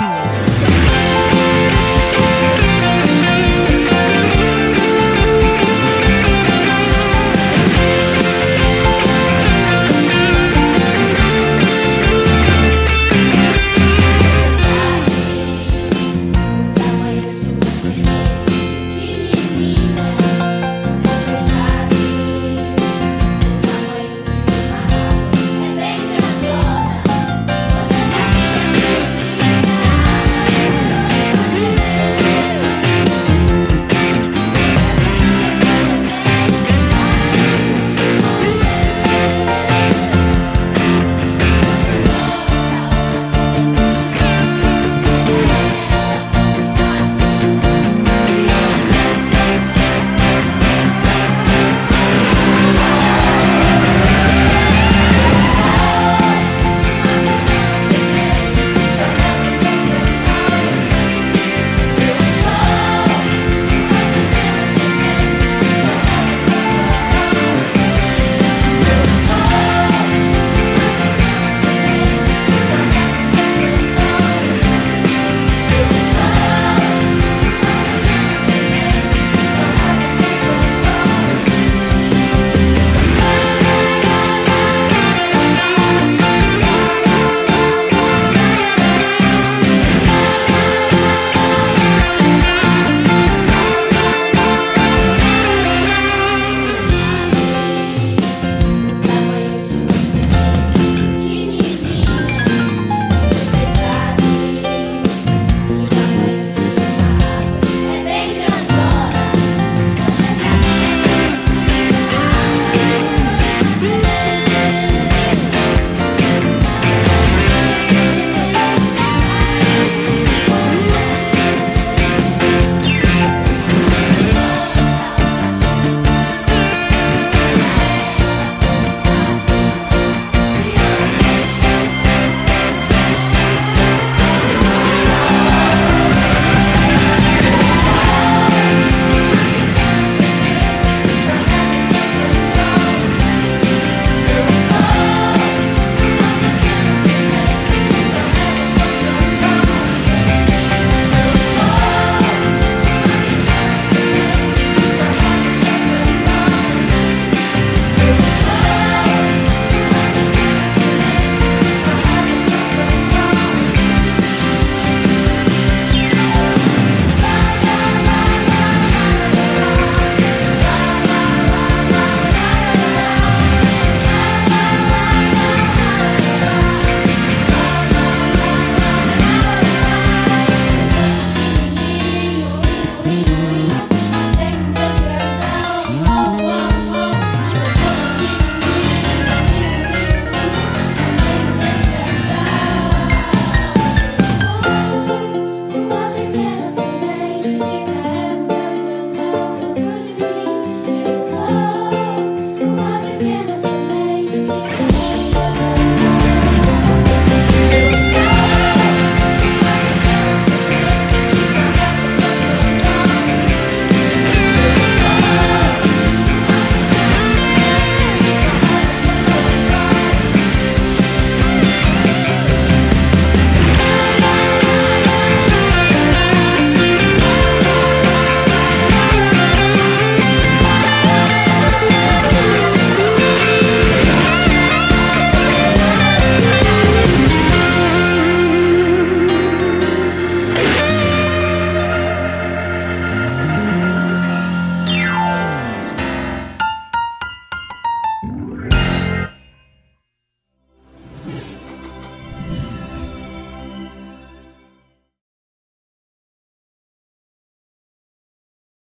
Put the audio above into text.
Bye.